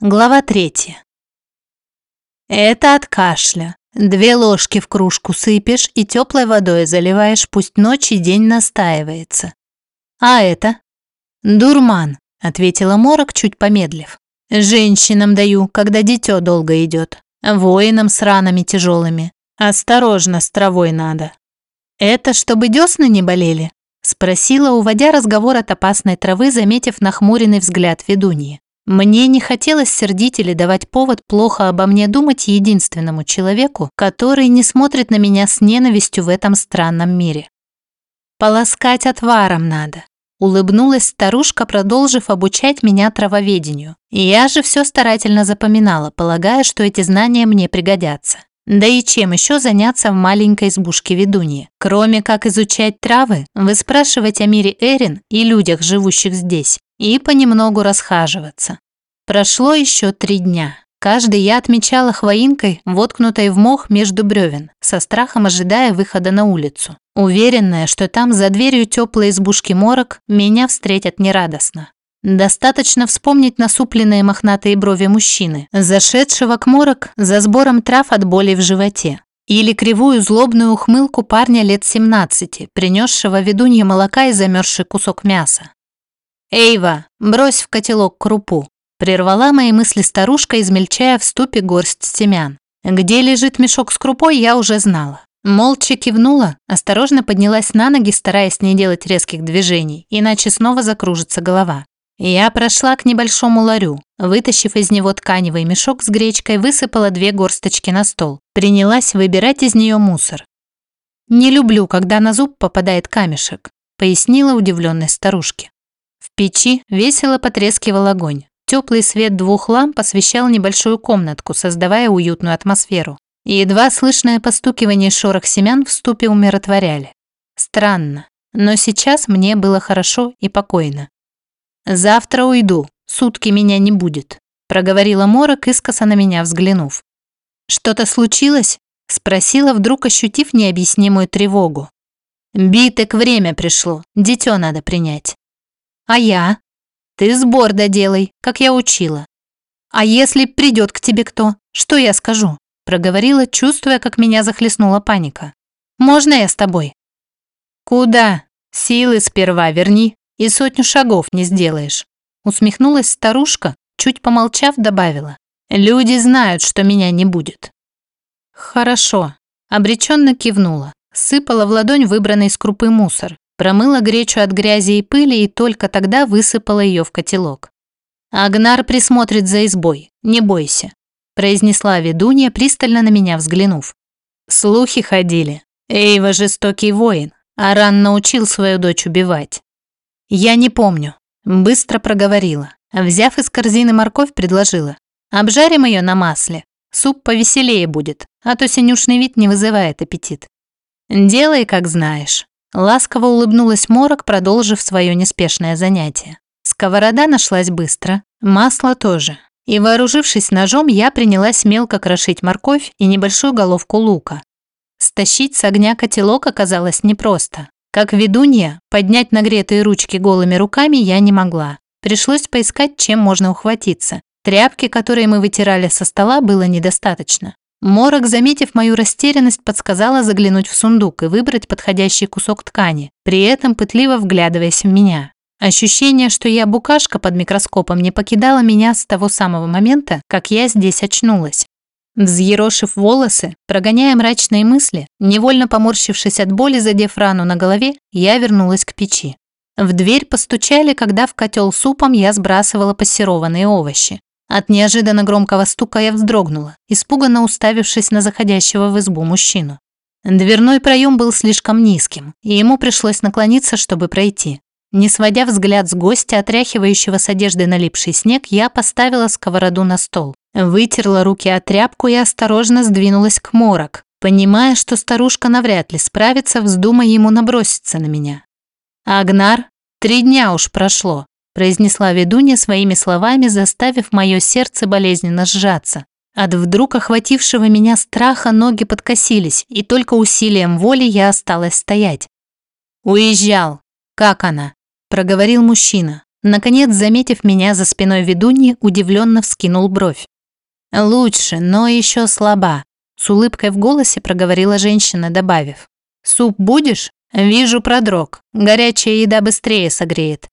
Глава третья. Это от кашля. Две ложки в кружку сыпешь и теплой водой заливаешь, пусть ночь и день настаивается. А это? Дурман, ответила Морок, чуть помедлив. Женщинам даю, когда дитё долго идет. Воинам с ранами тяжелыми. Осторожно, с травой надо. Это чтобы десны не болели? Спросила, уводя разговор от опасной травы, заметив нахмуренный взгляд ведуньи. Мне не хотелось сердить или давать повод плохо обо мне думать единственному человеку, который не смотрит на меня с ненавистью в этом странном мире. «Полоскать отваром надо», – улыбнулась старушка, продолжив обучать меня травоведению. Я же все старательно запоминала, полагая, что эти знания мне пригодятся. Да и чем еще заняться в маленькой избушке ведуньи? Кроме как изучать травы, выспрашивать о мире Эрин и людях, живущих здесь, и понемногу расхаживаться. Прошло еще три дня. Каждый я отмечала хвоинкой, воткнутой в мох между бревен, со страхом ожидая выхода на улицу. Уверенная, что там за дверью теплой избушки морок меня встретят нерадостно. Достаточно вспомнить насупленные мохнатые брови мужчины, зашедшего к морок за сбором трав от боли в животе. Или кривую злобную ухмылку парня лет 17, принесшего ведунье молока и замерзший кусок мяса. «Эйва, брось в котелок крупу», – прервала мои мысли старушка, измельчая в ступе горсть семян. Где лежит мешок с крупой, я уже знала. Молча кивнула, осторожно поднялась на ноги, стараясь не делать резких движений, иначе снова закружится голова. Я прошла к небольшому ларю, вытащив из него тканевый мешок с гречкой, высыпала две горсточки на стол. Принялась выбирать из нее мусор. «Не люблю, когда на зуб попадает камешек», – пояснила удивленной старушке. В печи весело потрескивал огонь. Теплый свет двух ламп освещал небольшую комнатку, создавая уютную атмосферу. И едва слышное постукивание шорох семян в ступе умиротворяли. Странно, но сейчас мне было хорошо и покойно. «Завтра уйду, сутки меня не будет», – проговорила Морок, искоса на меня взглянув. «Что-то случилось?» – спросила, вдруг ощутив необъяснимую тревогу. «Биток время пришло, дитё надо принять». А я? Ты сбор доделай, как я учила. А если придет к тебе кто, что я скажу? Проговорила, чувствуя, как меня захлестнула паника. Можно я с тобой? Куда? Силы сперва верни, и сотню шагов не сделаешь. Усмехнулась старушка, чуть помолчав, добавила. Люди знают, что меня не будет. Хорошо. Обреченно кивнула, сыпала в ладонь выбранный из крупы мусор, Промыла гречу от грязи и пыли и только тогда высыпала ее в котелок. «Агнар присмотрит за избой, не бойся», – произнесла ведунья, пристально на меня взглянув. Слухи ходили. Эйва жестокий воин, а Ран научил свою дочь убивать. «Я не помню», – быстро проговорила. Взяв из корзины морковь, предложила. «Обжарим ее на масле. Суп повеселее будет, а то синюшный вид не вызывает аппетит». «Делай, как знаешь», Ласково улыбнулась Морок, продолжив свое неспешное занятие. Сковорода нашлась быстро, масло тоже. И вооружившись ножом, я принялась мелко крошить морковь и небольшую головку лука. Стащить с огня котелок оказалось непросто. Как ведунья, поднять нагретые ручки голыми руками я не могла. Пришлось поискать, чем можно ухватиться. Тряпки, которые мы вытирали со стола, было недостаточно. Морок, заметив мою растерянность, подсказала заглянуть в сундук и выбрать подходящий кусок ткани, при этом пытливо вглядываясь в меня. Ощущение, что я букашка под микроскопом, не покидало меня с того самого момента, как я здесь очнулась. Взъерошив волосы, прогоняя мрачные мысли, невольно поморщившись от боли, задев рану на голове, я вернулась к печи. В дверь постучали, когда в котел супом я сбрасывала пассерованные овощи. От неожиданно громкого стука я вздрогнула, испуганно уставившись на заходящего в избу мужчину. Дверной проем был слишком низким, и ему пришлось наклониться, чтобы пройти. Не сводя взгляд с гостя, отряхивающего с одежды налипший снег, я поставила сковороду на стол, вытерла руки от тряпку и осторожно сдвинулась к морок, понимая, что старушка навряд ли справится, вздумая ему наброситься на меня. «Агнар, три дня уж прошло произнесла ведунья своими словами, заставив мое сердце болезненно сжаться. От вдруг охватившего меня страха ноги подкосились, и только усилием воли я осталась стоять. «Уезжал. Как она?» – проговорил мужчина. Наконец, заметив меня за спиной ведуньи, удивленно вскинул бровь. «Лучше, но еще слаба», – с улыбкой в голосе проговорила женщина, добавив. «Суп будешь? Вижу, продрог. Горячая еда быстрее согреет».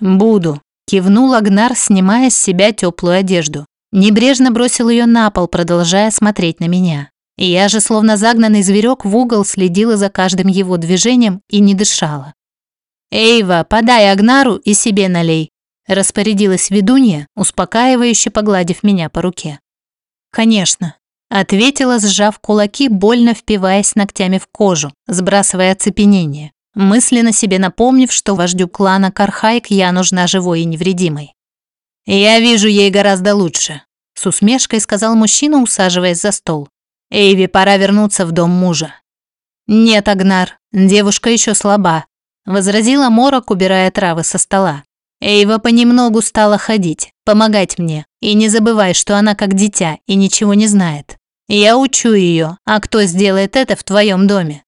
«Буду», – кивнул Агнар, снимая с себя теплую одежду. Небрежно бросил ее на пол, продолжая смотреть на меня. Я же, словно загнанный зверек, в угол следила за каждым его движением и не дышала. «Эйва, подай Агнару и себе налей», – распорядилась ведунья, успокаивающе погладив меня по руке. «Конечно», – ответила, сжав кулаки, больно впиваясь ногтями в кожу, сбрасывая оцепенение, мысленно себе напомнив, что вождю клана Кархайк я нужна живой и невредимой. «Я вижу ей гораздо лучше», – с усмешкой сказал мужчина, усаживаясь за стол. «Эйви, пора вернуться в дом мужа». «Нет, Агнар, девушка еще слаба», – возразила Морок, убирая травы со стола. Эйва понемногу стала ходить, помогать мне. И не забывай, что она как дитя и ничего не знает. Я учу ее, а кто сделает это в твоем доме?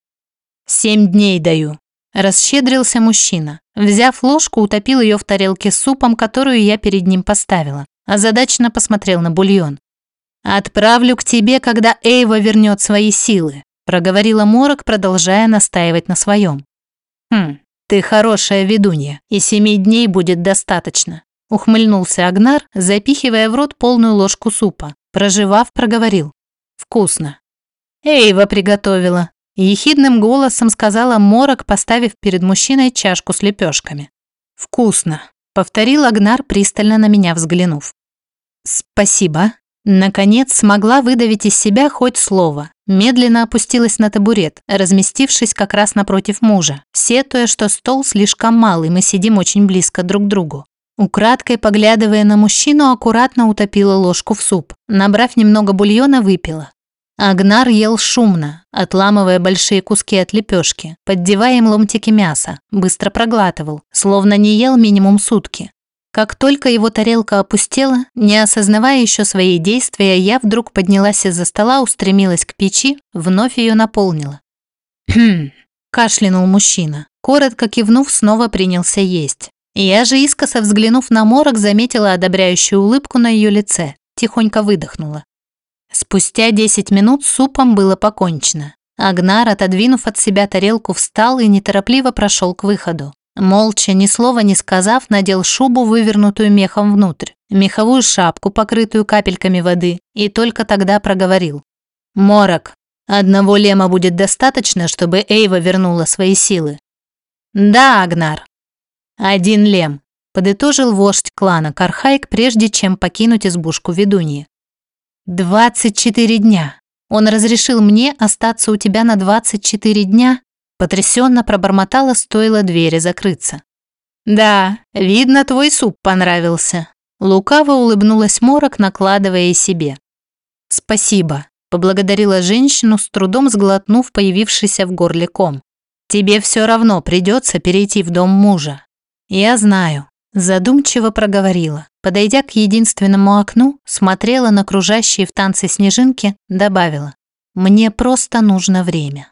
Семь дней даю. Расщедрился мужчина. Взяв ложку, утопил ее в тарелке с супом, которую я перед ним поставила. Озадаченно посмотрел на бульон. «Отправлю к тебе, когда Эйва вернет свои силы», проговорила Морок, продолжая настаивать на своем. «Хм, «Ты хорошая ведунья, и семи дней будет достаточно», – ухмыльнулся Агнар, запихивая в рот полную ложку супа. Проживав, проговорил. «Вкусно». «Эйва приготовила», – ехидным голосом сказала Морок, поставив перед мужчиной чашку с лепешками. «Вкусно», – повторил Агнар, пристально на меня взглянув. «Спасибо», Наконец смогла выдавить из себя хоть слово. Медленно опустилась на табурет, разместившись как раз напротив мужа, сетуя, что стол слишком малый, мы сидим очень близко друг к другу. Украдкой, поглядывая на мужчину, аккуратно утопила ложку в суп. Набрав немного бульона, выпила. Агнар ел шумно, отламывая большие куски от лепешки, поддевая им ломтики мяса, быстро проглатывал, словно не ел минимум сутки. Как только его тарелка опустела, не осознавая еще свои действия, я вдруг поднялась из-за стола, устремилась к печи, вновь ее наполнила. «Хм», – кашлянул мужчина. Коротко кивнув, снова принялся есть. Я же, искоса взглянув на морок, заметила одобряющую улыбку на ее лице, тихонько выдохнула. Спустя 10 минут супом было покончено. Агнар, отодвинув от себя тарелку, встал и неторопливо прошел к выходу. Молча, ни слова не сказав, надел шубу, вывернутую мехом внутрь, меховую шапку, покрытую капельками воды, и только тогда проговорил. «Морок, одного лема будет достаточно, чтобы Эйва вернула свои силы?» «Да, Агнар». «Один лем», – подытожил вождь клана Кархайк, прежде чем покинуть избушку ведуньи. «Двадцать четыре дня. Он разрешил мне остаться у тебя на двадцать четыре дня?» Потрясенно пробормотала, стоило двери закрыться. «Да, видно, твой суп понравился». Лукаво улыбнулась Морок, накладывая и себе. «Спасибо», – поблагодарила женщину, с трудом сглотнув появившийся в горле ком. «Тебе все равно придется перейти в дом мужа». «Я знаю», – задумчиво проговорила. Подойдя к единственному окну, смотрела на кружащие в танце снежинки, добавила. «Мне просто нужно время».